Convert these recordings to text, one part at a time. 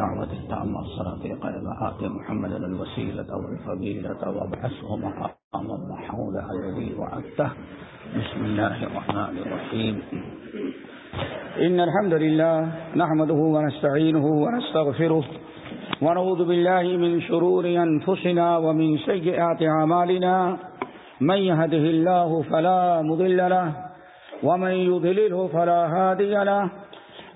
الدعوة التامة الصلاة قائمة آت محمد الوسيلة والفضيلة، وابعثه مقاما محمودا الذي وعدته. بسم الله الرحمن الرحيم. إن الحمد لله نحمده ونستعينه ونستغفره ونعوذ بالله من شرور أنفسنا ومن سيئات عمالنا من يهده الله فلا مضل له، ومن يضلله فلا هادي له.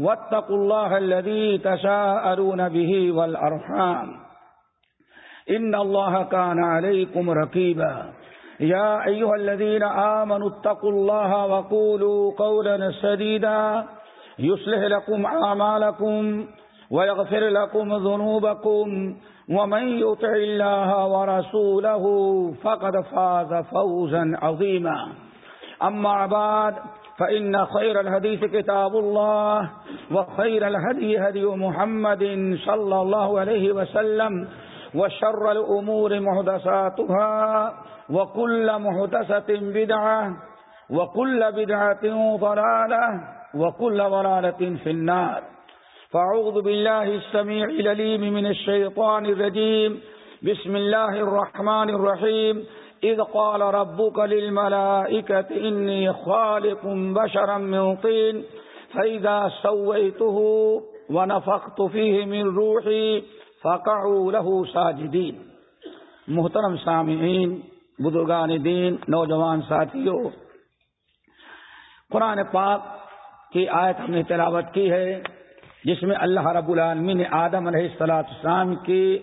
واتقوا الله الذي تساءلون به والأرحام. إن الله كان عليكم ركيبا يا أيها الذين آمنوا اتقوا الله وقولوا قولا سديدا. يصلح لكم عمالكم ويغفر لكم ذنوبكم. ومن يطع الله ورسوله فقد فاز فوزا عظيما. أما بعد فإن خير الحديث كتاب الله وخير الهدي هدي محمد صلى الله عليه وسلم وشر الأمور محدثاتها وكل محدثة بدعة وكل بدعة ضلالة وكل ضلالة في النار. فأعوذ بالله السميع لليم من الشيطان الرجيم. بسم الله الرحمن الرحيم. إذ قال ربك للملائكة إني خالق بشرا من طين، فإذا سويته ونفقت فيه من روحي فقعوا له ساجدين. محترم سامعین، بزرگان دین، نوجوان ساتھیوں، قرآن پاک کی آیت ہم نے تلاوت کی ہے، جس میں اللہ رب العالمین نے آدم علیہ السلاط اسلام کی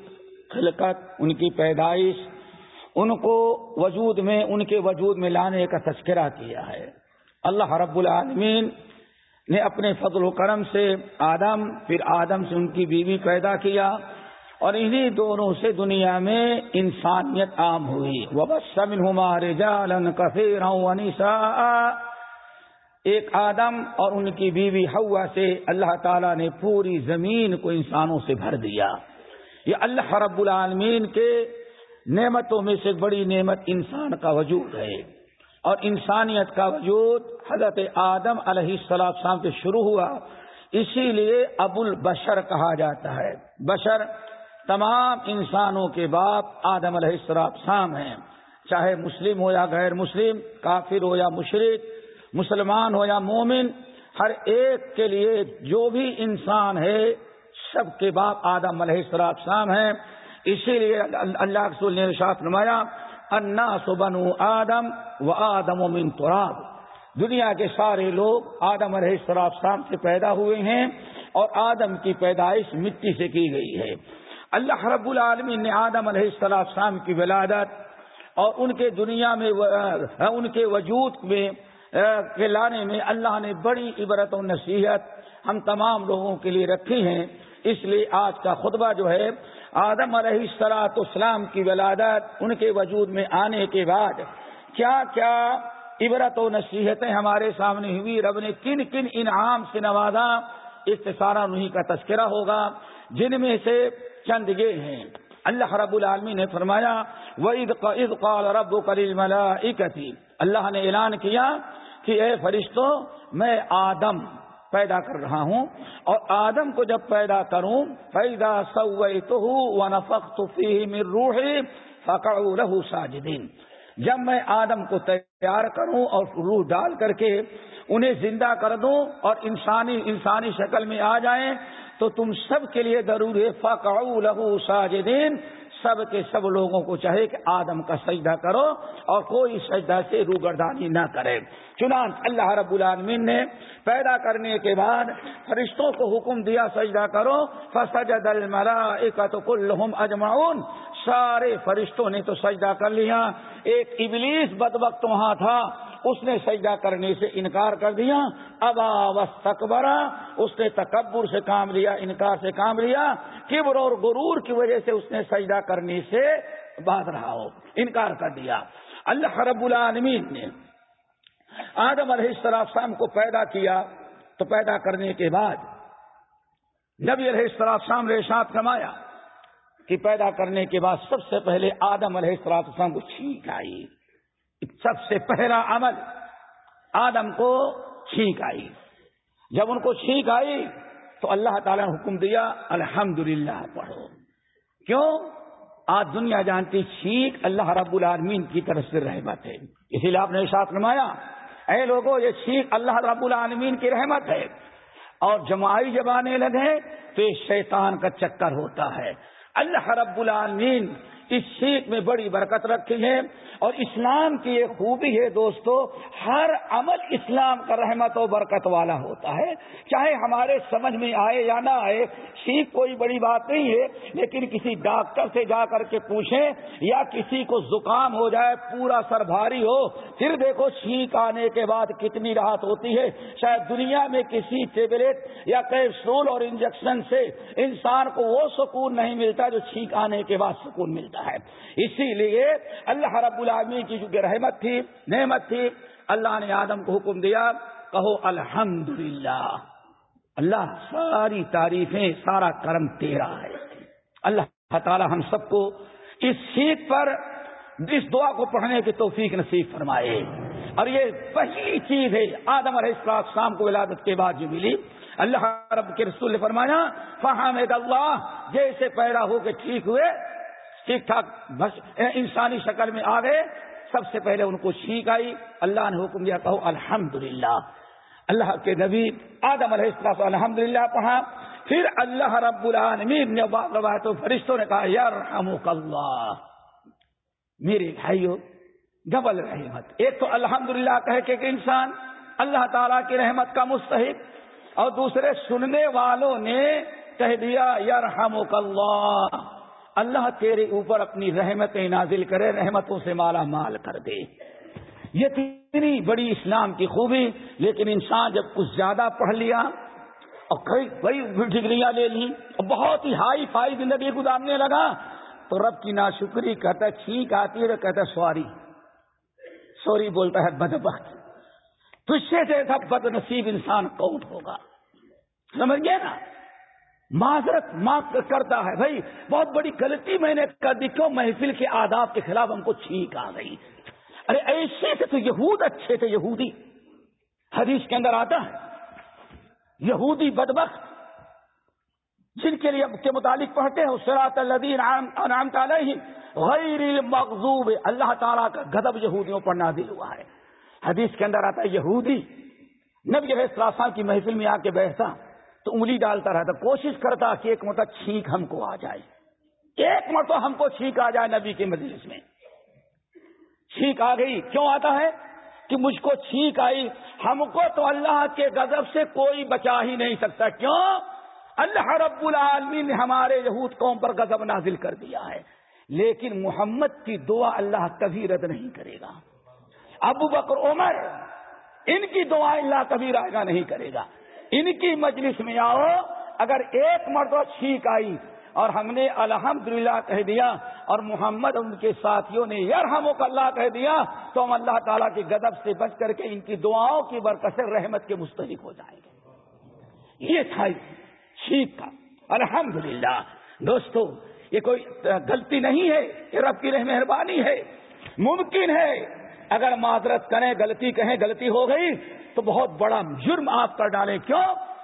خلقت، ان کی پیدائش ان کو وجود میں، ان کے وجود میں لانے کا تذکرہ کیا ہے۔ اللہ رب العالمین نے اپنے فضل و کرم سے آدم، پھر آدم سے ان کی بیوی پیدا کیا اور انہی دونوں سے دنیا میں انسانیت عام ہوئی۔ وہ سمن ہمارے جالن کفیر ایک آدم اور ان کی بیوی ہوا سے اللہ تعالیٰ نے پوری زمین کو انسانوں سے بھر دیا۔ یہ اللہ رب العالمین کے نعمتوں میں سے بڑی نعمت انسان کا وجود ہے۔ اور انسانیت کا وجود حضرت آدم علیہ السلام سے شروع ہوا۔ اسی لیے ابو البشر کہا جاتا ہے۔ بشر تمام انسانوں کے باپ آدم علیہ السلام ہیں۔ چاہے مسلم ہو یا غیر مسلم، کافر ہو یا مشرق مسلمان ہو یا مومن، ہر ایک کے لیے جو بھی انسان ہے، سب کے باپ آدم علیہ السلام ہیں۔ اسی لیے اللہ رسول نے ارشاد نمایا انا سبن آدم و آدم و من تراب۔ دنیا کے سارے لوگ آدم علیہ السلام سے پیدا ہوئے ہیں اور آدم کی پیدائش مٹی سے کی گئی ہے۔ اللہ رب العالمین نے آدم علیہ السلام کی ولادت اور ان کے دنیا میں ان کے وجود میں کے لانے میں اللہ نے بڑی عبرت و نصیحت ہم تمام لوگوں کے لیے رکھی ہیں۔ اس لیے آج کا خطبہ جو ہے آدم علیہ السلاط اسلام کی ولادت ان کے وجود میں آنے کے بعد کیا کیا عبرت و نصیحتیں ہمارے سامنے ہوئی؟ رب نے کن کن انعام سے نوازا؟ استثارہ نہیں کا تذکرہ ہوگا، جن میں سے چند یہ ہیں۔ اللہ رب العالمی نے فرمایا وہ عید قال رب کلیل ملا اللہ نے اعلان کیا کہ اے فرشتوں میں آدم پیدا کر رہا ہوں اور آدم کو جب پیدا کروں پیدا سوئی تو ہوں نفق میں روحی فکڑ رہو ساجدین جب میں آدم کو تیار کروں اور روح ڈال کر کے انہیں زندہ کر دوں اور انسانی انسانی شکل میں آ جائیں، تو تم سب کے لیے ضروری فکڑ لہو ساجدین سب کے سب لوگوں کو چاہے کہ آدم کا سجدہ کرو اور کوئی سجدہ سے روگردانی نہ کرے۔ چنانچہ اللہ رب العالمین نے پیدا کرنے کے بعد فرشتوں کو حکم دیا سجدہ کرو۔ فسجد الملائکۃ کلہم اجمعون سارے فرشتوں نے تو سجدہ کر لیا۔ ایک ابلیس بد وقت وہاں تھا۔ اس نے سجدہ کرنے سے انکار کر دیا۔ ابا وسطبرا اس نے تکبر سے کام لیا، انکار سے کام لیا۔ کبر اور غرور کی وجہ سے اس نے سجدہ کرنے سے بات رہا ہو، انکار کر دیا۔ اللہ رب العالمین نے آدم علیہ السلام کو پیدا کیا، تو پیدا کرنے کے بعد نبی علیہ السلام نے ساتھ کمایا کہ پیدا کرنے کے بعد سب سے پہلے آدم علیہ السلام کو چھینک آئی۔ سب سے پہلا عمل آدم کو چھینک آئی۔ جب ان کو چھینک آئی تو اللہ تعالی نے حکم دیا الحمد پڑھو۔ کیوں؟ آج دنیا جانتی چھینک اللہ رب العالمین کی طرف سے رحمت ہے۔ اسی لیے آپ نے ساتھ نمایا اے لوگوں یہ چھینک اللہ رب العالمین کی رحمت ہے۔ اور جمائی جب آنے لگے تو یہ شیطان کا چکر ہوتا ہے۔ اللہ رب العالمین اس سیکھ میں بڑی برکت رکھی ہے اور اسلام کی یہ خوبی ہے دوستو، ہر عمل اسلام کا رحمت و برکت والا ہوتا ہے۔ چاہے ہمارے سمجھ میں آئے یا نہ آئے سیکھ کوئی بڑی بات نہیں ہے، لیکن کسی ڈاکٹر سے جا کر کے پوچھیں یا کسی کو زکام ہو جائے، پورا سر بھاری ہو، پھر دیکھو چھینک آنے کے بعد کتنی راحت ہوتی ہے۔ شاید دنیا میں کسی ٹیبلٹ یا کیپسول اور انجیکشن سے انسان کو وہ سکون نہیں ملتا جو چھینک آنے کے بعد سکون ملتا ہے۔ اسی لیے اللہ رب العالمین کی جو رحمت تھی، نعمت تھی، اللہ نے آدم کو حکم دیا، کہو الحمد اللہ ساری تعریفیں، سارا کرم تیرا ہے۔ اللہ تعالی ہم سب کو اس سیٹ پر، اس دعا کو پڑھنے کی توفیق نصیب فرمائے۔ اور یہ پہلی چیز ہے، آدم علیہ السلام شام کو ولادت کے بعد جو ملی۔ اللہ رب کے رسول نے فرمایا فہم اللہ جیسے پیدا ہو کے ٹھیک ہوئے ٹھیک ٹھاک، بس انسانی شکل میں آ گئے سب سے پہلے ان کو چھینک آئی۔ اللہ نے حکم دیا، کہو الحمد اللہ کے نبی آدم علیہ السلام الحمد للہ پڑھا۔ پھر اللہ رب العالمین نے تو فرشتوں نے کہا یار اللہ میرے بھائیو ڈبل رحمت۔ ایک تو الحمد للہ کہ کہ انسان، اللہ تعالی کی رحمت کا مستحق۔ اور دوسرے، سننے والوں نے کہہ دیا یار اللہ اللہ تیرے اوپر اپنی رحمتیں نازل کرے، رحمتوں سے مالا مال کر دے۔ یہ کتنی بڑی اسلام کی خوبی، لیکن انسان جب کچھ زیادہ پڑھ لیا اور کئی کئی ڈگریاں لے لی اور بہت ہی ہائی فائی زندگی گزارنے لگا، تو رب کی ناشکری کہتا چھینک آتی ہے، کہتا سواری سوری۔ بولتا ہے، بدبخت۔ تجھ سے جیسا بد نصیب انسان کون ہوگا سمجھ گئے نا؟ معذرت معاف کرتا ہے۔ بھائی، بہت بڑی غلطی میں نے کر دی۔ کیوں؟ محفل کے آداب کے خلاف ہم کو چھینک آ گئی۔ ارے، ایسے تھے تو یہود اچھے تھے، یہودی۔ حدیث کے اندر آتا ہے، یہودی بدبخت، جن کے لیے کے متعلق پڑھتے ہیں سراط الدین نام تعالی غیر مغزوب اللہ تعالیٰ کا گدب یہودیوں پر نازل ہوا ہے۔ حدیث کے اندر آتا ہے، یہودی۔ نبی علیہ کی محفل میں آ کے بیٹھتا۔ تو انگلی ڈالتا رہتا کوشش کرتا کہ ایک مرتبہ چھینک ہم کو آ جائے۔ ایک مرتبہ ہم کو چھینک آ جائے نبی کے مجلس میں۔ چھینک آ گئی۔ کیوں آتا ہے؟ کہ مجھ کو چھینک آئی۔ ہم کو تو اللہ کے غضب سے کوئی بچا ہی نہیں سکتا۔ کیوں؟ اللہ رب العالمین نے ہمارے یہود قوم پر غضب نازل کر دیا ہے۔ لیکن محمد کی دعا اللہ کبھی رد نہیں کرے گا۔ ابو بکر، عمر، ان کی دعا اللہ کبھی رائگا نہیں کرے گا۔ ان کی مجلس میں آؤ، اگر ایک مرتبہ چھینک آئی اور ہم نے الحمد کہہ دیا اور محمد ان کے ساتھیوں نے یار ہم اللہ کہہ دیا، تو ہم اللہ تعالیٰ کی گدب سے بچ کر کے ان کی دعاؤں کی برکت رحمت کے مستحق ہو جائیں گے۔ یہ تھا چھینک کا۔ الحمد دوستو، یہ کوئی غلطی نہیں ہے یہ رب کی رہ مہربانی ہے۔ ممکن ہے اگر معذرت کریں، غلطی کہیں، غلطی ہو گئی، تو بہت بڑا جرم آپ کر ڈالیں۔ کیوں؟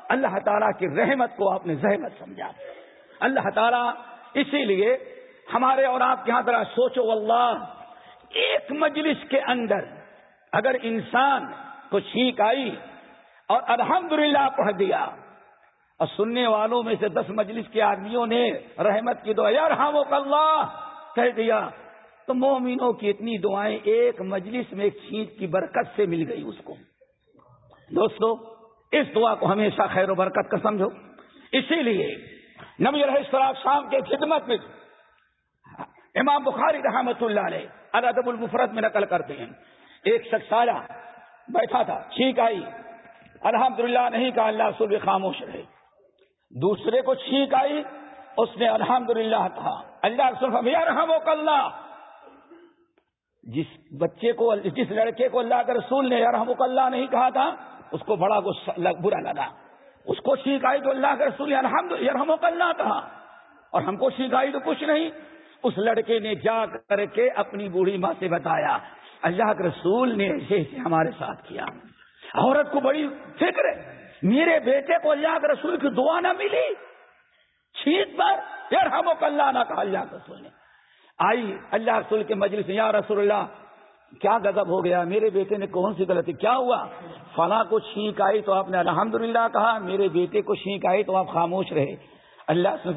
اللہ تعالیٰ کی رحمت کو آپ نے زحمت سمجھا۔ اللہ تعالیٰ اسی لیے ہمارے اور آپ کے یہاں ذرا سوچو اللہ ایک مجلس کے اندر اگر انسان کو چھینک آئی اور الحمدللہ پڑھ دیا، اور سننے والوں میں سے دس مجلس کے آدمیوں نے رحمت کی دعا یار ہاں وہ اللہ، کہہ دیا تو مومنوں کی اتنی دعائیں ایک مجلس میں ایک چھینک کی برکت سے مل گئی اس کو۔ دوستو، اس دعا کو ہمیشہ خیر و برکت کا سمجھو۔ اسی لیے نبی السلام شام کے خدمت میں امام بخاری رحمت اللہ علیہ ادب المفرت میں نقل کرتے ہیں۔ ایک شخص آیا، بیٹھا تھا چھینک آئی۔ الحمدللہ، نہیں کہا اللہ رسول خاموش رہے۔ دوسرے کو چھینک آئی، اس نے الحمدللہ کہا، اللہ رسول یرحم اللہ جس بچے کو جس لڑکے کو اللہ کے رسول نے یرحم اللہ نہیں کہا تھا، اس کو بڑا برا لگا۔ اس کو چھینک آئی تو اللہ کے رسول نے الحمد یرحم اللہ کہا۔ اور ہم کو چھینک آئی تو کچھ نہیں۔ اس لڑکے نے جا کر کے اپنی بوڑھی ماں سے بتایا، اللہ کے رسول نے ایسے ایسے ہمارے ساتھ کیا۔ عورت کو بڑی فکر ہے۔ میرے بیٹے کو اللہ کے رسول کی دعا نہ ملی۔ چھینک پر پھر ہم اللہ نہ کہا، اللہ کے رسول نے۔ آئی اللہ رسول کے مجلس یا رسول اللہ، کیا گزب ہو گیا؟ میرے بیٹے نے کون سی غلطی؟ کیا ہوا؟ فلاں کو چھینک آئی تو آپ نے الحمد کہا، میرے بیٹے کو چھینک آئی تو آپ خاموش رہے۔ اللہ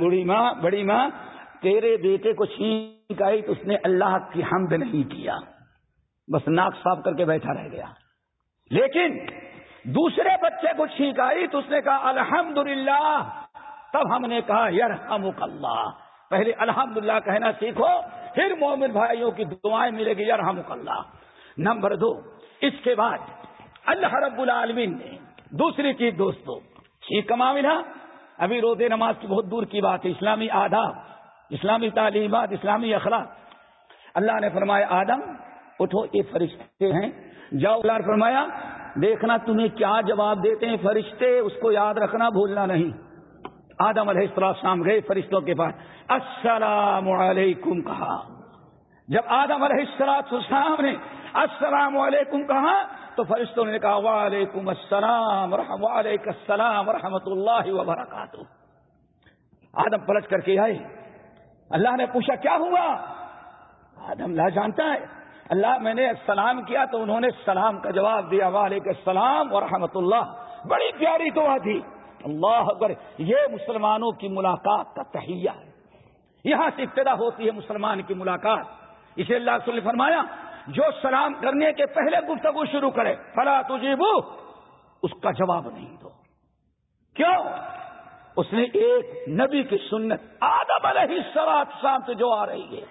بڑی ماں بڑی ماں، تیرے بیٹے کو چھینک آئی تو اس نے اللہ کی حمد نہیں کیا۔ بس ناک صاف کر کے بیٹھا رہ گیا۔ لیکن دوسرے بچے کو چھینک آئی تو اس نے کہا الحمد تب ہم نے کہا یار اللہ۔ پہلے الحمد کہنا سیکھو، پھر مومن بھائیوں کی دعائیں ملے گی یار اللہ۔ نمبر دو، اس کے بعد اللہ رب العالمین نے دوسری چیز دوستو چھینک کما ملا ابھی روزے نماز کی بہت دور کی بات ہے، اسلامی آداب، اسلامی تعلیمات، اسلامی اخلاق۔ اللہ نے فرمایا، آدم، اٹھو، یہ فرشتے ہیں۔ جاؤ، اللہ نے فرمایا، دیکھنا تمہیں کیا جواب دیتے ہیں فرشتے، اس کو یاد رکھنا، بھولنا نہیں۔ آدم علیہ السلام گئے فرشتوں کے پاس، السلام علیکم کہا۔ جب آدم علیہ السلام نے السلام علیکم کہا، تو فرشتوں نے کہا، وعلیکم السلام وعلیکم السلام ورحمۃ اللہ وبرکاتہ۔ آدم پلٹ کر کے آئے۔ اللہ نے پوچھا، کیا ہوا؟ آدم لا جانتا ہے۔ اللہ، میں نے سلام کیا تو انہوں نے سلام کا جواب دیا، وعلیکم السلام ورحمۃ اللہ۔ بڑی پیاری دعا تھی۔ اللہ اکبر، یہ مسلمانوں کی ملاقات کا تہیا ہے۔ یہاں سے ابتدا ہوتی ہے مسلمان کی ملاقات۔ اسے اللہ صلی فرمایا، جو سلام کرنے کے پہلے گفتگو شروع کرے، فلا تجیبو، اس کا جواب نہیں دو۔ کیوں؟ اس نے ایک نبی کی سنت، آدم علیہ سوات شام سے جو آ رہی ہے۔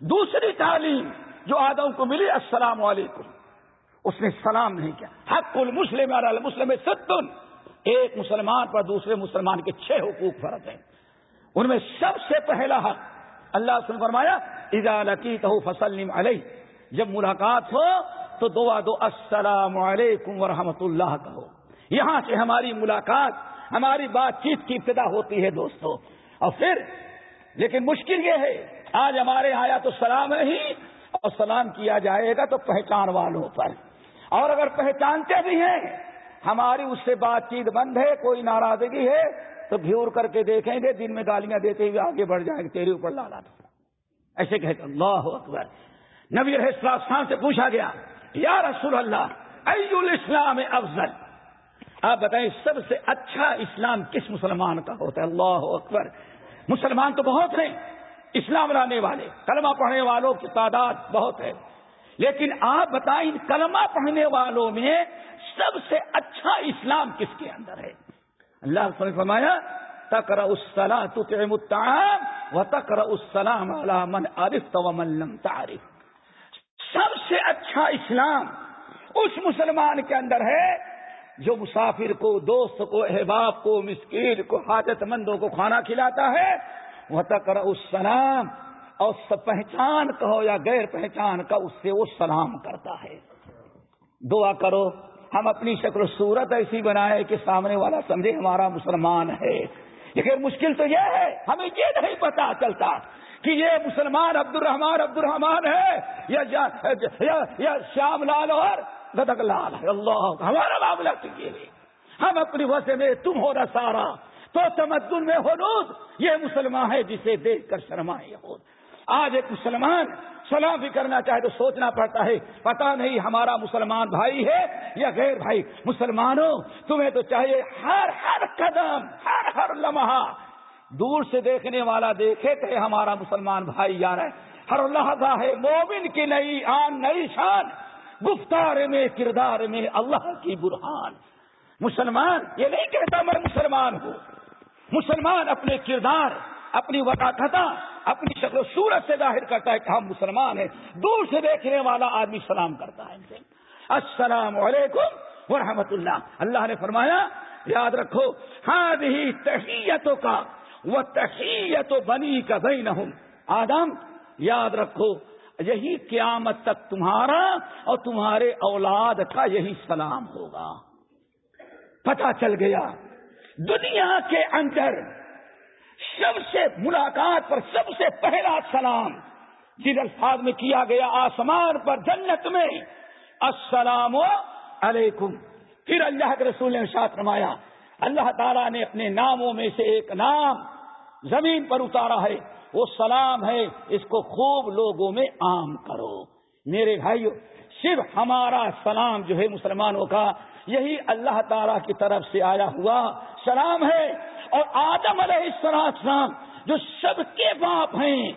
دوسری تعلیم جو آدم کو ملی، السلام علیکم۔ اس نے سلام نہیں کیا۔ حق المسلم المسلم ستن۔ ایک مسلمان پر دوسرے مسلمان کے چھ حقوق فرض ہیں۔ ان میں سب سے پہلا حق، اللہ سن فرمایا اجالتی تو فصل علیہ۔ جب ملاقات ہو تو دعا دو، السلام علیکم ورحمۃ اللہ کہو۔ یہاں سے ہماری ملاقات، ہماری بات چیت کی ابتدا ہوتی ہے دوستو۔ اور پھر، لیکن مشکل یہ ہے، آج ہمارے آیا تو سلام نہیں اور سلام کیا جائے گا تو پہچان والوں پر۔ اور اگر پہچانتے بھی ہیں ہماری اس سے بات چیت بند ہے، کوئی ناراضگی ہے، تو گھیور کر کے دیکھیں گے، دن میں گالیاں دیتے ہوئے آگے بڑھ جائیں گے، تیرے اوپر لالا تو ایسے کہتے اللہ اکبر۔ نبی خان سے پوچھا گیا، یا رسول اللہ الاسلام افضل؟ آپ بتائیں، سب سے اچھا اسلام کس مسلمان کا ہوتا ہے؟ اللہ اکبر۔ مسلمان تو بہت ہیں، اسلام لانے والے، کلمہ پڑھنے والوں کی تعداد بہت ہے۔ لیکن آپ بتائیں، کلمہ پڑھنے والوں میں سب سے اچھا اسلام کس کے اندر ہے؟ اللہ فرمایا تکر اسلام تو و تکر اسلام من عارف تو من لم تعرف۔ سب سے اچھا اسلام اس مسلمان کے اندر ہے جو مسافر کو، دوست کو، احباب کو، مسکین کو، حاجت مندوں کو کھانا کھلاتا ہے۔ وہ تکر السلام، اور پہچان کہو یا غیر پہچان کا، اس سے وہ سلام کرتا ہے۔ دعا کرو۔ ہم اپنی شکل و صورت ایسی بنائے کہ سامنے والا سمجھے ہمارا مسلمان ہے۔ لیکن مشکل تو یہ ہے، ہمیں یہ نہیں پتا چلتا کہ یہ مسلمان عبد الرحمان عبد الرحمان ہے یا شام لال اور گدک لال ہے۔ اللہ، ہمارا معاملہ تو یہ ہے۔ ہم اپنی وجہ میں تم ہو رہا سارا، تو تمدن میں ہو یہ مسلمان ہے جسے دیکھ کر شرمائے ہو۔ آج ایک مسلمان سلام بھی کرنا چاہے تو سوچنا پڑتا ہے، پتا نہیں ہمارا مسلمان بھائی ہے یا غیر بھائی۔ مسلمانوں، تمہیں تو چاہیے ہر ہر قدم، ہر ہر لمحہ دور سے دیکھنے والا دیکھے کہ ہمارا مسلمان بھائی یار ہے۔ ہر لحظہ ہے مومن کی نئی آن، نئی شان۔ گفتار میں، کردار میں اللہ کی برہان۔ مسلمان، یہ نہیں کہتا میں مسلمان ہوں۔ مسلمان اپنے کردار اپنی وطاقتہ اپنی شکل و صورت سے ظاہر کرتا ہے کہ ہم مسلمان ہیں۔ دور سے دیکھنے والا آدمی سلام کرتا ہے ان سے۔ السلام علیکم ورحمۃ اللہ۔ اللہ نے فرمایا، یاد رکھو ہاں تحیتوں کا وہ تحیت و بنی کا بھائی نہ آدم، یاد رکھو، یہی قیامت تک تمہارا اور تمہارے اولاد کا یہی سلام ہوگا۔ پتا چل گیا، دنیا کے اندر سب سے ملاقات پر سب سے پہلا سلام جن الفاظ میں کیا گیا آسمان پر جنت میں۔ السلام علیکم۔ پھر اللہ کے رسول نے ساتھ رمایا اللہ تعالیٰ نے اپنے ناموں میں سے ایک نام زمین پر اتارا ہے۔ وہ سلام ہے، اس کو خوب لوگوں میں عام کرو۔ میرے بھائیو، صرف ہمارا سلام جو ہے مسلمانوں کا یہی اللہ تعالی کی طرف سے آیا ہوا سلام ہے اور آدم علیہ السلام جو سب کے باپ ہیں،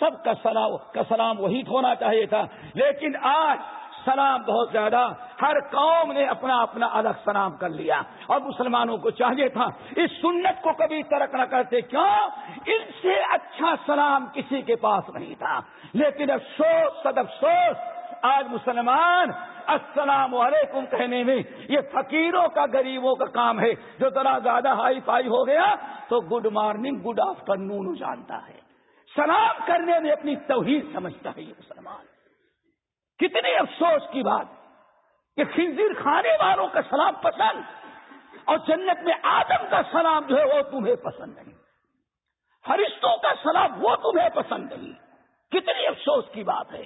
سب کا سلام کا سلام وہی ہونا چاہیے تھا۔ لیکن آج سلام بہت زیادہ ہر قوم نے اپنا اپنا الگ سلام کر لیا۔ اور مسلمانوں کو چاہیے تھا، اس سنت کو کبھی ترک نہ کرتے۔ کیوں؟ ان سے اچھا سلام کسی کے پاس نہیں تھا۔ لیکن افسوس، سد افسوس، آج مسلمان السلام علیکم کہنے میں، یہ فقیروں کا غریبوں کا کام ہے، جو ذرا زیادہ ہائی فائی ہو گیا تو good morning, good afternoon جانتا ہے۔ سلام کرنے میں اپنی توحید سمجھتا ہے یہ مسلمان۔ کتنی افسوس کی بات، کہ خنزیر کھانے والوں کا سلام پسند اور جنت میں آدم کا سلام جو ہے وہ تمہیں پسند نہیں۔ فرشتوں کا سلام وہ تمہیں پسند نہیں۔ کتنی افسوس کی بات ہے۔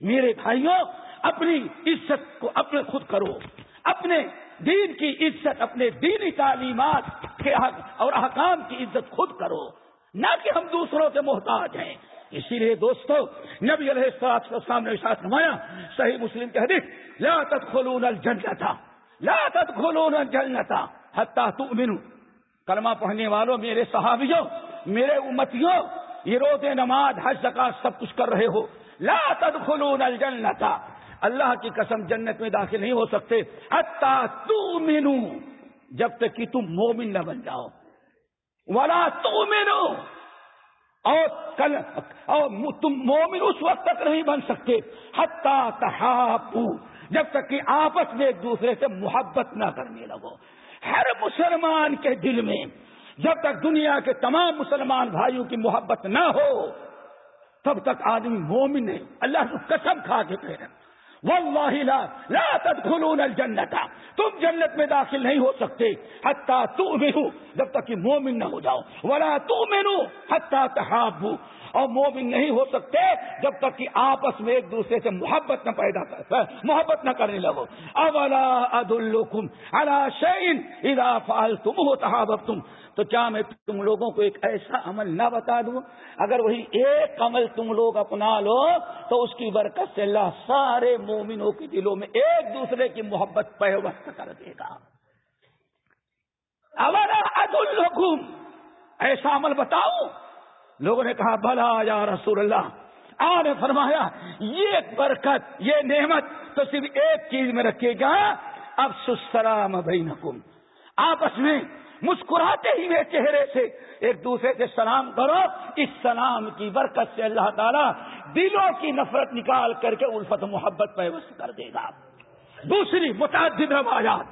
میرے بھائیوں اپنی عزت کو اپنے خود کرو۔ اپنے دین کی عزت، اپنے دینی تعلیمات کے حق اور احکام کی عزت خود کرو۔ نہ کہ ہم دوسروں کے محتاج ہیں۔ اسی لیے دوستو، نبی علیہ السلام کا سامنے ساتھ نمایا صحیح مسلم کہہ دی لا تدخلون الجنتا لا تدخلون الجنتا حتی تؤمنو کلمہ پڑھنے والوں، میرے صحابیوں، میرے امتیوں، یہ روز نماز، حج زکات سب کچھ کر رہے ہو۔ لا تدخلون الجنتا اللہ کی قسم جنت میں داخل نہیں ہو سکتے۔ حتی تؤمنو، جب تک کہ تم مومن نہ بن جاؤ۔ ولا تؤمنو، اور کل، اور تم مومن اس وقت تک نہیں بن سکتے۔ حتہ تحاپو جب تک کہ آپس میں ایک دوسرے سے محبت نہ کرنے لگو۔ ہر مسلمان کے دل میں، جب تک دنیا کے تمام مسلمان بھائیوں کی محبت نہ ہو، تب تک آدمی مومن نہیں اللہ کو قسم کھا کے کہہ رہے واللہ لا لا تدخلون الجنتا تم جنت میں داخل نہیں ہو سکتے. حتیٰ تؤمنو. جب تک کہ مومن نہ ہو جاؤ. ولا تؤمنو حتیٰ تحابو. اور مومن نہیں ہو سکتے جب تک کہ آپس میں ایک دوسرے سے محبت نہ پیدا کر محبت نہ کرنے لگو۔ اولا اد الکم اللہ شعین ادا فال تم ہو تم تو کیا میں تم لوگوں کو ایک ایسا عمل نہ بتا دوں؟ اگر وہی ایک عمل تم لوگ اپنا لو، تو اس کی برکت سے اللہ سارے مومنوں کے دلوں میں ایک دوسرے کی محبت پیوست کر دے گا۔ اولا اد ایسا عمل بتاؤ لوگوں نے کہا، بھلا یا رسول اللہ آ نے فرمایا، یہ برکت، یہ نعمت تو صرف ایک چیز میں رکھے گا اب سسرام بینکم۔ آپس میں مسکراتے ہی ہوئے چہرے سے ایک دوسرے سے سلام کرو، اس سلام کی برکت سے اللہ تعالیٰ دلوں کی نفرت نکال کر کے الفت محبت پیوست کر دے گا۔ دوسری متعدد روایات،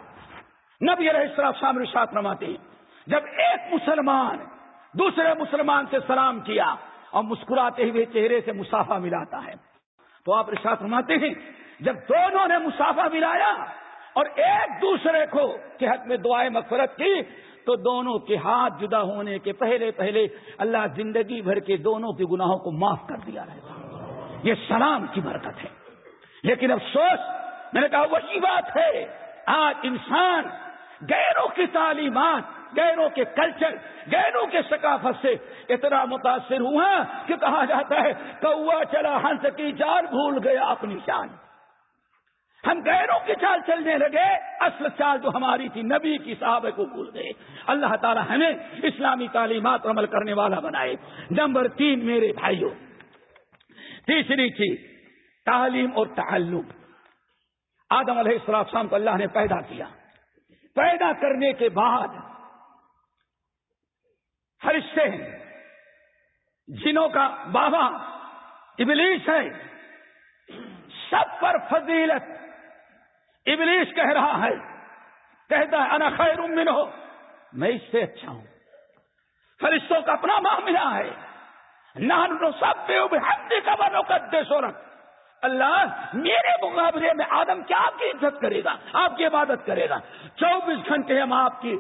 نبی علیہ السلام شام رشاط رماتے ہیں، جب ایک مسلمان دوسرے مسلمان سے سلام کیا اور مسکراتے ہوئے چہرے سے مسافہ ملاتا ہے۔ تو آپ رشاط رماتے ہیں، جب دونوں نے مسافہ ملایا اور ایک دوسرے کو کے حق میں دعائیں مغفرت کی، تو دونوں کے ہاتھ جدا ہونے کے پہلے پہلے اللہ زندگی بھر کے دونوں کے گناہوں کو معاف کر دیا رہے یہ سلام کی برکت ہے۔ لیکن افسوس، میں نے کہا، وہی بات ہے، آج انسان غیروں کی تعلیمات غیروں کے کلچر غیروں کے ثقافت سے اتنا متاثر ہوا ہاں کہ کہا جاتا ہے، کوا چلا ہنس کی چال بھول گیا اپنی چال ہم غیروں کی چال چلنے لگے، اصل چال جو ہماری تھی، نبی کی صاحب کو بھول گئے۔ اللہ تعالی ہمیں اسلامی تعلیمات عمل کرنے والا بنائے۔ نمبر تین، میرے بھائیوں، تیسری چیز، تعلیم اور تعلق۔ آدم علیہ السلام کو اللہ نے پیدا کیا۔ پیدا کرنے کے بعد فرشتے ہیں، جنوں کا بابا ابلیس ہے۔ سب پر فضیلت ابلیس کہہ رہا ہے، کہتا ہے، انا خیر من ہو میں اس سے اچھا ہوں۔ فرشتوں کا اپنا معاملہ ہے۔ نان سب بے کا بنو کا اللہ میرے مقابلے میں آدم کیا آپ کی عزت کرے گا؟ آپ کی عبادت کرے گا۔ چوبیس گھنٹے ہم آپ کی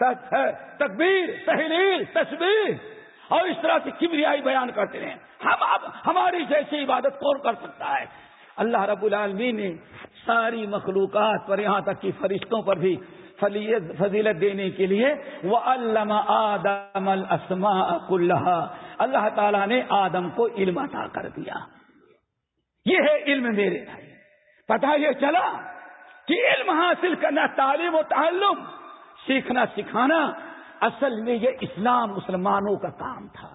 تکبیر تحریر تصویر اور اس طرح سے کبریائی بیان کرتے ہیں ہم اب ہماری جیسی عبادت کون کر سکتا ہے؟ اللہ رب العالمین نے ساری مخلوقات پر یہاں تک کہ فرشتوں پر بھی فضیلت دینے کے لیے وہ علامہ آدم السما اللہ اللہ تعالیٰ نے آدم کو علم عطا کر دیا۔ یہ ہے علم میرے بھائی۔ پتا یہ چلا کہ علم حاصل کرنا تعلیم و تعلم۔ سیکھنا سکھانا اصل میں یہ اسلام مسلمانوں کا کام تھا۔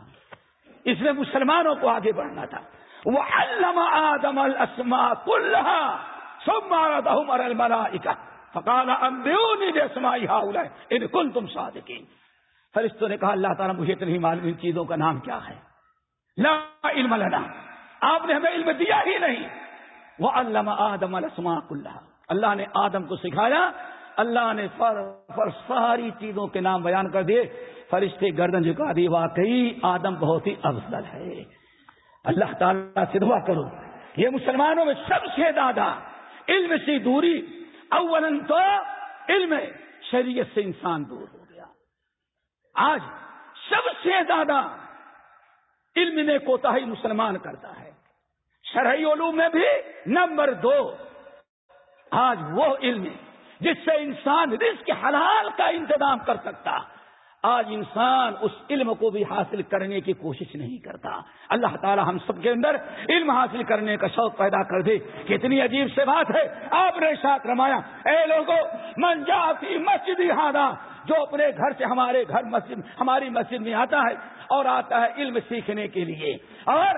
اس میں مسلمانوں کو آگے بڑھنا تھا۔ وہ علامہ آدم السما کلّہ سب مارا تھا عمر المرا فکانا امبیونی جسمائی ہاؤ ان کل تم صادقین فرشتوں نے کہا، اللہ تعالیٰ مجھے اتنی معلوم ان چیزوں کا نام کیا ہے۔ لا علم لنا۔ آپ نے ہمیں علم دیا ہی نہیں۔ وہ علامہ آدم السما اللہ اللہ نے آدم کو سکھایا۔ اللہ نے فر فر، ساری چیزوں کے نام بیان کر دیے۔ فرشتے گردن جھکا دی واقعی آدم بہت ہی افضل ہے۔ اللہ تعالیٰ سے دعا کرو۔ یہ مسلمانوں میں سب سے زیادہ علم سے دوری اولن تو علم شریعت سے انسان دور ہو گیا۔ آج سب سے زیادہ علم میں کوتا ہی مسلمان کرتا ہے۔ شرعی علوم میں بھی نمبر دو۔ آج وہ علم جس سے انسان رزق حلال کا انتظام کر سکتا۔ آج انسان اس علم کو بھی حاصل کرنے کی کوشش نہیں کرتا۔ اللہ تعالی ہم سب کے اندر علم حاصل کرنے کا شوق پیدا کر دے۔ کتنی عجیب سے بات ہے۔ آپ نے ساتھ رمایا۔ اے لوگوں من جاتی مسجد ہادا جو اپنے گھر سے ہمارے گھر مسجد، ہماری مسجد میں آتا ہے اور آتا ہے علم سیکھنے کے لیے۔ اور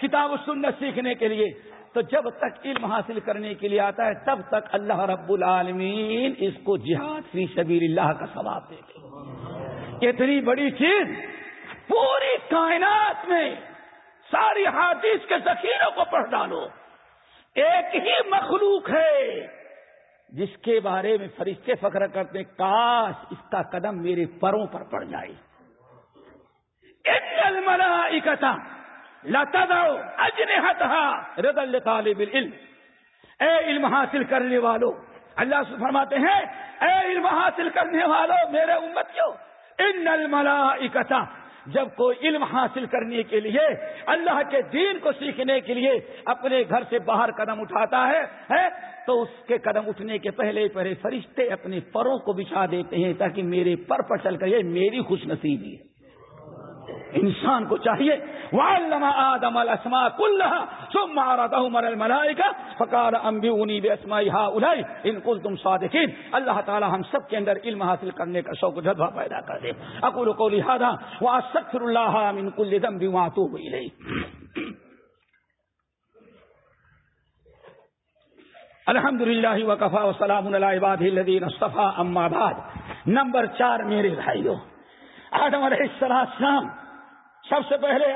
کتاب سنت سیکھنے کے لیے۔ تو جب تک علم حاصل کرنے کے لیے آتا ہے، تب تک اللہ رب العالمین اس کو جہاد فی شبیر اللہ کا ثواب دے اتنی بڑی چیز۔ پوری کائنات میں ساری حادث کے ذخیروں کو پڑھ ڈالو۔ ایک ہی مخلوق ہے جس کے بارے میں فرشتے فخر کرتے کاش اس کا قدم میرے پروں پر پڑ جائے۔ اکتا لتا دو اجنے ردل طالب علم اے علم حاصل کرنے والوں اللہ سے فرماتے ہیں، اے علم حاصل کرنے والوں میرے امت کیوں ان الملائکتا جب کوئی علم حاصل کرنے کے لیے، اللہ کے دین کو سیکھنے کے لیے اپنے گھر سے باہر قدم اٹھاتا ہے تو اس کے قدم اٹھنے کے پہلے پہلے فرشتے اپنے پروں کو بچھا دیتے ہیں تاکہ میرے پر پر چل کر یہ میری خوش نصیبی ہے۔ انسان کو چاہیے۔ آدم السما کل ثم عرضهم على الملائكه فقال انبئوني باسماء هؤلاء ان كنتم صادقين۔ اللہ تعالی ہم سب کے اندر علم حاصل کرنے کا شوق جذبہ پیدا کر دے۔ اقول قولي هذا واستغفر الله من كل ذنب واتوب اليه الحمد للہ وقفا وسلام علی عباد الذین اصطفى اما بعد۔ نمبر چار میرے بھائیوں آدم علیہ السلام سب سے پہلے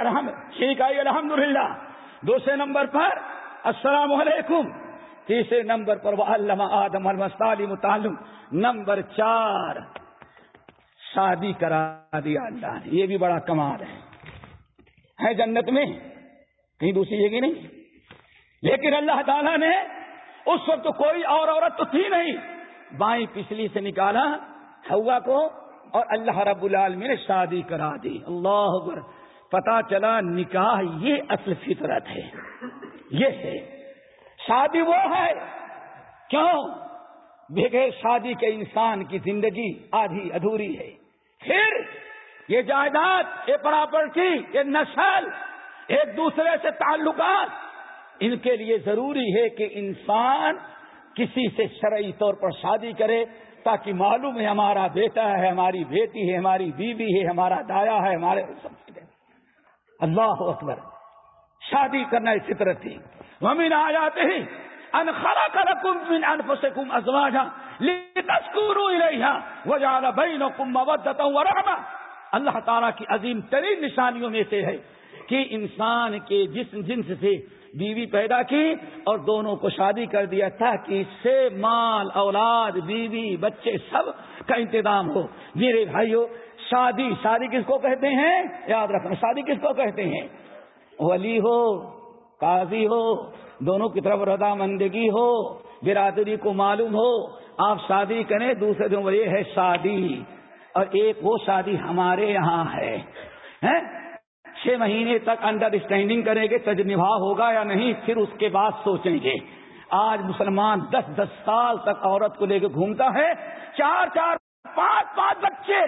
ٹھیک آئی الحمد للہ دوسرے نمبر پر السلام علیکم۔ تیسرے نمبر پر وہ علامہ آدم تعلیم تعلم نمبر چار، شادی کرا دیا اللہ نے۔ یہ بھی بڑا کمال ہے۔ ہے جنت میں؟ کہیں دوسری جگہ نہیں۔ لیکن اللہ تعالیٰ نے اس وقت کوئی اور عورت تو تھی نہیں۔ بائیں پچھلی سے نکالا ہوا کو اور اللہ رب العالمین نے شادی کرا دی۔ اللہ پتا چلا نکاح یہ اصل فطرت ہے۔ یہ ہے۔ شادی وہ ہے۔ کیوں؟ بغیر شادی کے انسان کی زندگی آدھی ادھوری ہے۔ پھر یہ جائیداد، یہ پراپرٹی، یہ نسل، ایک دوسرے سے تعلقات، ان کے لیے ضروری ہے کہ انسان کسی سے شرعی طور پر شادی کرے۔ تاکہ معلوم ہے ہمارا بیٹا ہے، ہماری بیٹی ہے، ہماری بیوی ہے، ہمارا دایا ہے، ہمارے سب اللہ اکبر۔ شادی کرنا فطرت تھی۔ ومین آ جاتے ہی انخلا کر کم انف سے کم وجعل بینکم مودتا ورحمہ اللہ تعالیٰ کی عظیم ترین نشانیوں میں سے ہے کہ انسان کے جسم جنس سے بیوی پیدا کی اور دونوں کو شادی کر دیا تھا کہ اس سے مال، اولاد، بیوی، بچے سب کا انتظام ہو۔ میرے بھائیوں شادی شادی کس کو کہتے ہیں؟ یاد رکھنا، شادی کس کو کہتے ہیں؟ ولی ہو، قاضی ہو، دونوں کی طرف رضا مندگی ہو، برادری کو معلوم ہو، آپ شادی کریں، دوسرے دن یہ ہے شادی۔ اور ایک وہ شادی ہمارے یہاں ہے۔ چھ مہینے تک انڈر اسٹینڈنگ کریں گے تجنبا ہوگا یا نہیں، پھر اس کے بعد سوچیں گے۔ آج مسلمان دس دس سال تک عورت کو لے کے گھومتا ہے، چار چار پانچ پانچ بچے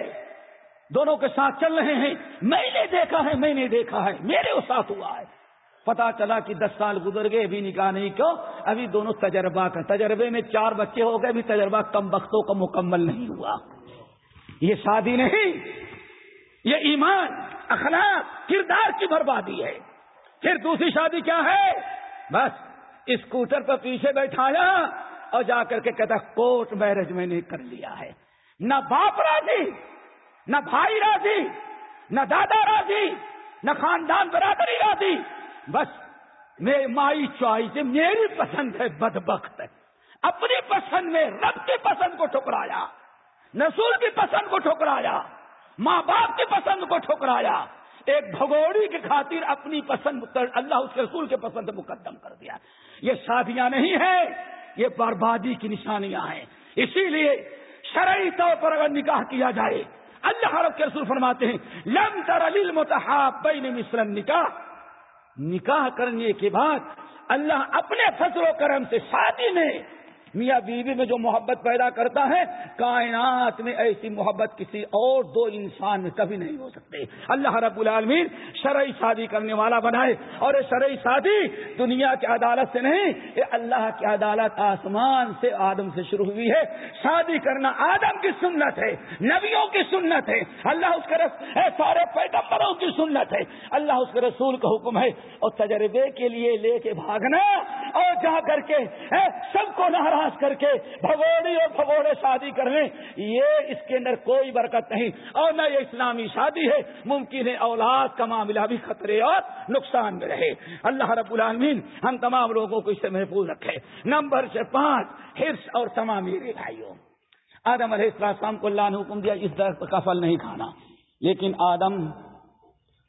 دونوں کے ساتھ چل رہے ہیں۔ میں نے دیکھا ہے، میں نے دیکھا ہے، میرے ساتھ ہوا ہے۔ پتا چلا کہ دس سال گزر گئے، ابھی نکاح نہیں، کیوں؟ ابھی دونوں تجربہ کا، تجربے میں چار بچے ہو گئے، ابھی تجربہ کم وقتوں کا مکمل نہیں ہوا۔ یہ شادی نہیں۔ یہ ایمان، اخلاق، کردار کی بربادی ہے۔ پھر دوسری شادی کیا ہے؟ بس اسکوٹر پر پیچھے بیٹھایا اور جا کر کے کہتا کوٹ میرج میں نے کر لیا ہے۔ نہ باپ راضی، نہ بھائی راضی، نہ دادا راضی، نہ خاندان برادری راضی۔ بس میری مائی چوائس، میری پسند ہے بد بخت اپنی پسند میں رب کی پسند کو ٹھکرایا نسول کی پسند کو ٹھکرایا۔ ماں باپ کی پسند کو ٹھکرایا۔ ایک بھگوڑی کی خاطر اپنی پسند اللہ اس کے رسول کے پسند مقدم کر دیا۔ یہ شادیاں نہیں ہیں، یہ بربادی کی نشانیاں ہیں۔ اسی لیے شرعی طور پر اگر نکاح کیا جائے، اللہ رب کے رسول فرماتے ہیں، لم تر متحب بین مصر نکاح نکاح کرنے کے بعد اللہ اپنے فضل و کرم سے شادی میں میاں بیوی میں جو محبت پیدا کرتا ہے، کائنات میں ایسی محبت کسی اور دو انسان میں کبھی نہیں ہو سکتے اللہ رب العالمین شرعی شادی کرنے والا بنائے۔ اور یہ شرعی شادی دنیا کی عدالت سے نہیں، یہ اللہ کی عدالت آسمان سے آدم سے شروع ہوئی ہے۔ شادی کرنا آدم کی سنت ہے، نبیوں کی سنت ہے۔ اللہ اس کے سارے پیغمبروں کی سنت ہے۔ اللہ اس کے رسول کا حکم ہے۔ اور تجربے کے لیے لے کے بھاگنا اور جا کر کے سب کو ناراض کر کے بھگوڑی اور بھگوڑے شادی کرنے یہ اس کے اندر کوئی برکت نہیں۔ اور نہ یہ اسلامی شادی ہے، ممکن ہے اولاد کا معاملہ بھی خطرے اور نقصان میں رہے۔ اللہ رب العالمین ہم تمام لوگوں کو اس سے محفوظ رکھے۔ نمبر سے پانچ ہرس اور تمام میرے بھائیوں آدم علیہ السلام کو اللہ نے حکم دیا، اس درخت کا پھل نہیں کھانا۔ لیکن آدم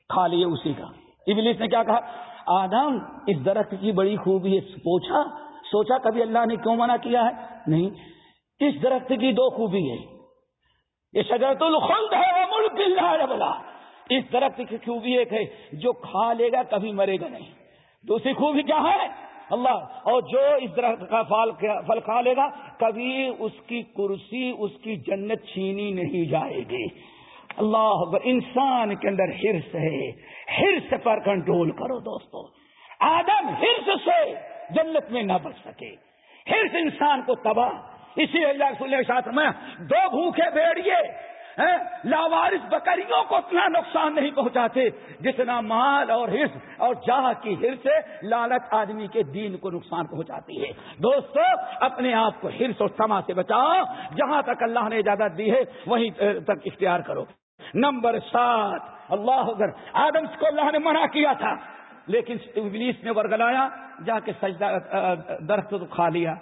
کھا لیے اسی کا۔ ابلیس نے کیا کہا؟ آدم، اس درخت کی بڑی خوبی ہے، پوچھا سوچا کبھی اللہ نے کیوں منع کیا ہے؟ نہیں۔ اس درخت کی دو خوبی ہے یہ شجرت الخلد ہے، وہ ملک بلا اس درخت کی خوبی ایک ہے، جو کھا لے گا کبھی مرے گا نہیں۔ دوسری خوبی کیا ہے؟ اللہ۔ اور جو اس درخت کا پھل کھا لے گا، کبھی اس کی کرسی، اس کی جنت چھینی نہیں جائے گی۔ اللہ انسان کے اندر ہرس ہے۔ ہرس پر کنٹرول کرو دوستو۔ آدم ہرس سے جنت میں نہ بچ سکے۔ ہر انسان کو تباہ۔ اسی اللہ میں دو بھوکے بیڑیے ہاں، لاوارس بکریوں کو اتنا نقصان نہیں پہنچاتے جتنا مال اور ہرس اور جہاں کی ہرس لالچ آدمی کے دین کو نقصان پہنچاتی ہے۔ دوستو، اپنے آپ کو ہرس اور سما سے بچاؤ۔ جہاں تک اللہ نے اجازت دی ہے، وہیں تک اختیار کرو۔ نمبر سات، اللہ اگر آدم کو اللہ نے منع کیا تھا۔ لیکن ابلیس نے ورگلایا، جا کے سجدہ درخت تو کھا لیا۔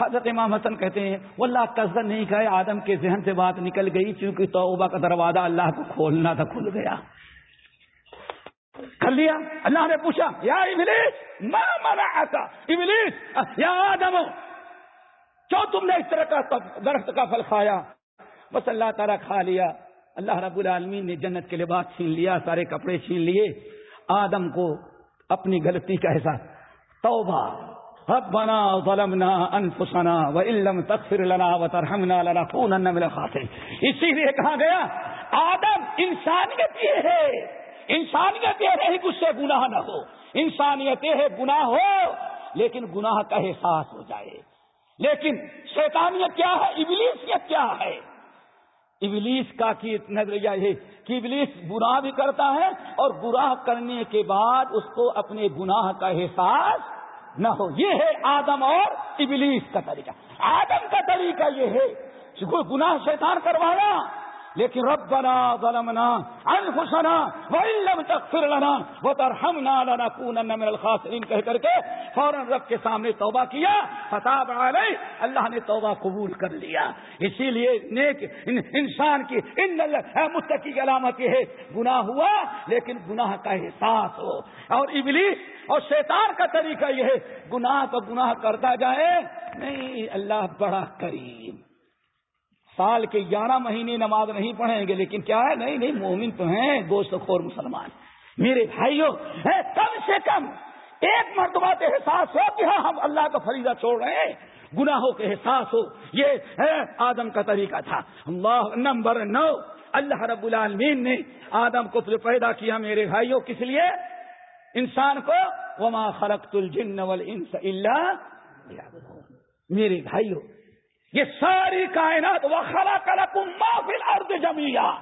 حضرت امام حسن کہتے ہیں وہ اللہ قصد نہیں کہے آدم کے ذہن سے بات نکل گئی کیونکہ توبہ کا دروازہ اللہ کو کھولنا تھا، کھل گیا۔ کر لیا۔ اللہ نے پوچھا، یا ابلیس، ما منعتا ابلیس، یا آدم، کیوں تم نے اس طرح کا درخت کا پھل کھایا؟ بس اللہ تعالیٰ کھا لیا۔ اللہ رب العالمین نے جنت کے لباس چھین لیا، سارے کپڑے چھین لیے۔ آدم کو اپنی غلطی کا احساس توبہ۔ ربنا ظلمنا انفسنا وان تغفر لنا وترحمنا لنكونن من الخاسرين اسی لیے کہا گیا، آدم انسانیت یہ ہے۔ انسانیت یہ نہیں کچھ سے گناہ نہ ہو۔ انسانیت یہ ہے گناہ ہو، لیکن گناہ کا احساس ہو جائے۔ لیکن شیطانیت کیا ہے؟ ابلیسیت کیا ہے؟ ابلیس کا کی نظریہ یہ کہ ابلیس برا بھی کرتا ہے اور برا کرنے کے بعد اس کو اپنے گناہ کا احساس نہ ہو۔ یہ ہے آدم اور ابلیس کا طریقہ۔ آدم کا طریقہ یہ ہے گناہ شیطان کروانا لیکن ربنا ظلمنا انفسنا وان لم تغفر لنا وترحمنا لنكونن من الخاسرین کہہ کر کے فوراً رب کے سامنے توبہ کیا، فتاب علیہ، اللہ نے توبہ قبول کر لیا۔ اسی لیے نیک انسان کی ان متقی کی علامت یہ ہے، گناہ ہوا لیکن گناہ کا احساس ہو۔ اور ابلیس اور شیطان کا طریقہ یہ ہے، گناہ تو گناہ کرتا جائے، نہیں، اللہ بڑا کریم۔ سال کے گیارہ مہینے نماز نہیں پڑھیں گے، لیکن کیا ہے؟ نہیں نہیں، مومن تو ہیں، دوست خور مسلمان میرے بھائیوں کم سے کم ایک مرتبہ کے احساس ہو کہ ہاں ہم اللہ کا فریضہ چھوڑ رہے ہیں، گناہوں کے احساس ہو یہ آدم کا طریقہ تھا۔ اللہ، نمبر نو، اللہ رب العالمین نے آدم کو پیدا کیا میرے بھائیوں، کس لیے؟ انسان کو۔ وما خلقت الجن والانس الا میرے بھائیوں یہ ساری کائنات وہ خلا فی الارض جمیا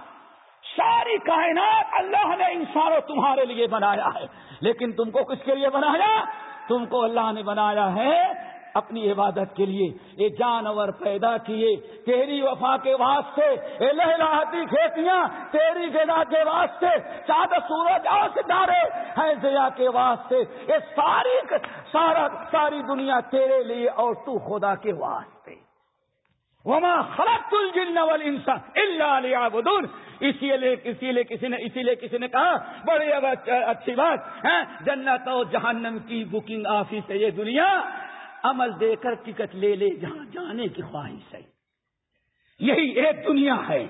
ساری کائنات اللہ نے انسانوں تمہارے لیے بنایا ہے۔ لیکن تم کو کس کے لیے بنایا؟ تم کو اللہ نے بنایا ہے اپنی عبادت کے لیے۔ یہ جانور پیدا کیے، تیری وفا کے واسطے۔ اے لہلاتی کھیتیاں، تیری گنا کے واسطے۔ چاد سورج اور ستارے ہیں زیا کے واسطے۔ یہ ساری سارا ساری دنیا تیرے لیے اور تو خدا کے واسطے۔ وما خلقت الجن والانس الا ليعبدون. اسی لیے اسی لیے کسی نے اسی لیے کسی نے کہا، بڑی اچھی بات ہاں، جنت اور جہنم کی بکنگ آفس ہے یہ دنیا۔ عمل دے کر ٹکٹ لے لے، جہاں جانے کی خواہش ہے۔ یہی ایک دنیا ہے،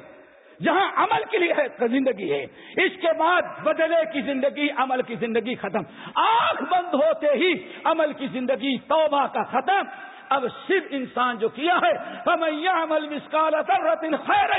جہاں عمل کے لیے زندگی ہے۔ اس کے بعد بدلے کی زندگی، عمل کی زندگی ختم۔ آنکھ بند ہوتے ہی عمل کی زندگی، توبہ کا ختم۔ اب صرف انسان جو کیا ہے پمیا عمل مسکال ضرورت خیر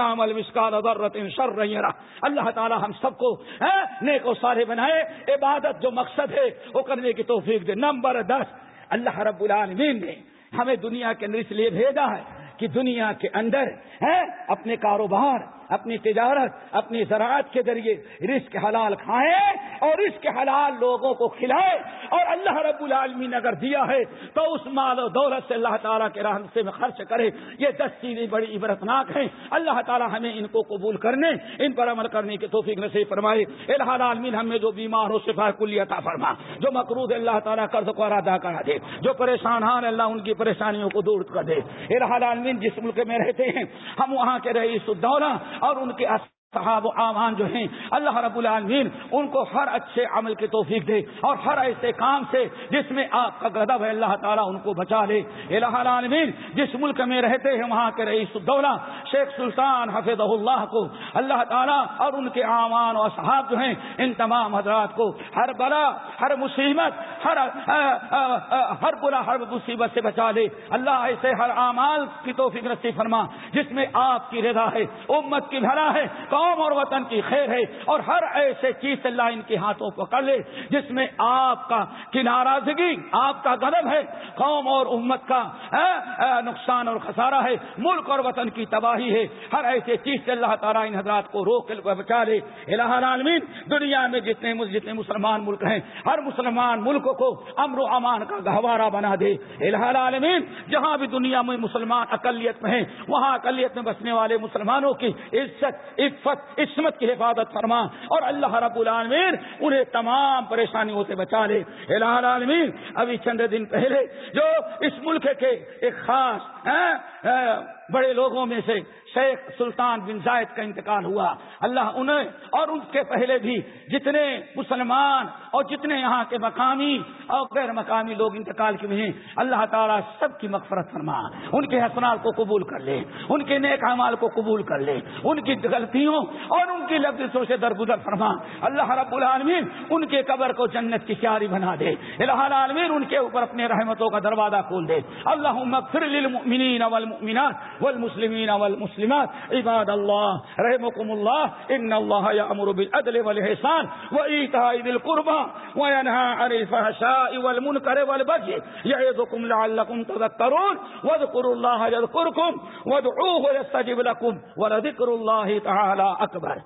عمل مسکال ضرورت شر رہا اللہ تعالی ہم سب کو ہاں، نیک و سارے بنائے۔ عبادت جو مقصد ہے، وہ کرنے کی توفیق دے۔ نمبر دس، اللہ رب العالمین نے ہمیں دنیا کے اندر اس لیے بھیجا ہے کہ دنیا کے اندر ہے اپنے کاروبار اپنی تجارت، اپنی زراعت کے ذریعے رزق حلال کھائیں اور اس کے حلال لوگوں کو کھلائے اور اللہ رب العالمین اگر دیا ہے تو اس مال و دولت سے اللہ تعالیٰ کے راستے میں خرچ کرے۔ یہ دس چیزیں بڑی عبرتناک ہیں۔ اللہ تعالیٰ ہمیں ان کو قبول کرنے، ان پر عمل کرنے کی توفیق نصیب فرمائے۔ الحال عالمین ہمیں جو بیمار ہو صفا کلی عطا فرما، جو مقروض اللہ تعالیٰ قرض کو ادا کرا دے۔ جو پریشان ہاں اللہ ان کی پریشانیوں کو دور کر دے۔ الحال عالمین جس ملک میں رہتے ہیں، ہم وہاں کے رئیس الدولہ اور ان کے صحاب و آمان جو ہیں، اللہ رب العالمین ان کو ہر اچھے عمل کی توفیق دے اور ہر ایسے کام سے جس میں آپ کا غضب ہے، اللہ تعالیٰ ان کو بچا لے۔ الہ العالمین، جس ملک میں رہتے ہیں وہاں کے رئیس الدولہ شیخ سلطان حفظ اللہ کو، اللہ تعالیٰ اور ان کے آمان و صحاب جو ہیں ان تمام حضرات کو، ہر بلا، ہر مصیبت، ہر ہر بلا ہر مصیبت سے بچا لے۔ اللہ ایسے ہر اعمال کی توفیق رسی فرما، جس میں آپ کی رضا ہے، امت کی بھلا ہے۔ قوم اور وطن کی خیر ہے اور ہر ایسے چیز اللہ ان کے ہاتھوں پکڑ لے جس میں آپ کا کی ناراضگی آپ کا غلط ہے۔ قوم اور امت کا نقصان اور خسارہ ہے۔ ملک اور وطن کی تباہی ہے۔ ہر ایسے چیز سے اللہ تعالیٰ ان حضرات کو روک بچا لے۔ الہ العالمین، دنیا میں جتنے جتنے مسلمان ملک ہیں، ہر مسلمان ملک کو امر و امان کا گہوارہ بنا دے۔ الہ العالمین، جہاں بھی دنیا میں مسلمان اقلیت میں ہیں، وہاں اقلیت میں بسنے والے مسلمانوں کی عزت، عفت عفت عصمت کی حفاظت فرما اور اللہ رب العالمین انہیں تمام پریشانیوں سے بچا لے۔ الہ العالمین، ابھی چند دن پہلے جو اس ملک کے ایک خاص ہاں، ہاں، بڑے لوگوں میں سے شیخ سلطان بن زائد کا انتقال ہوا۔ اللہ انہیں اور ان کے پہلے بھی جتنے مسلمان اور جتنے یہاں کے مقامی اور غیر مقامی لوگ انتقال کے ہیں، اللہ تعالیٰ سب کی مغفرت فرما۔ ان کے حسنات کو قبول کر لے، ان کے نیک اعمال کو قبول کر لے، ان کی غلطیوں اور ان کی لفظوں سے درگزر فرما۔ اللہ رب العالمین ان کے قبر کو جنت کی پیاری بنا دے۔ اللہ العالمین ان کے اوپر اپنے رحمتوں کا دروازہ کھول دے۔ اللہ مغفر للمؤمنین والمؤمنات۔ والمسلمین والمسلمات. عباد الله رحمكم الله إن الله يأمر بالعدل والإحسان وإيتاء ذي القربى وينهى عن الفحشاء والمنكر والبغي يعظكم لعلكم تذكرون واذكروا الله يذكركم وادعوه يستجب لكم ولذكر الله تعالى أكبر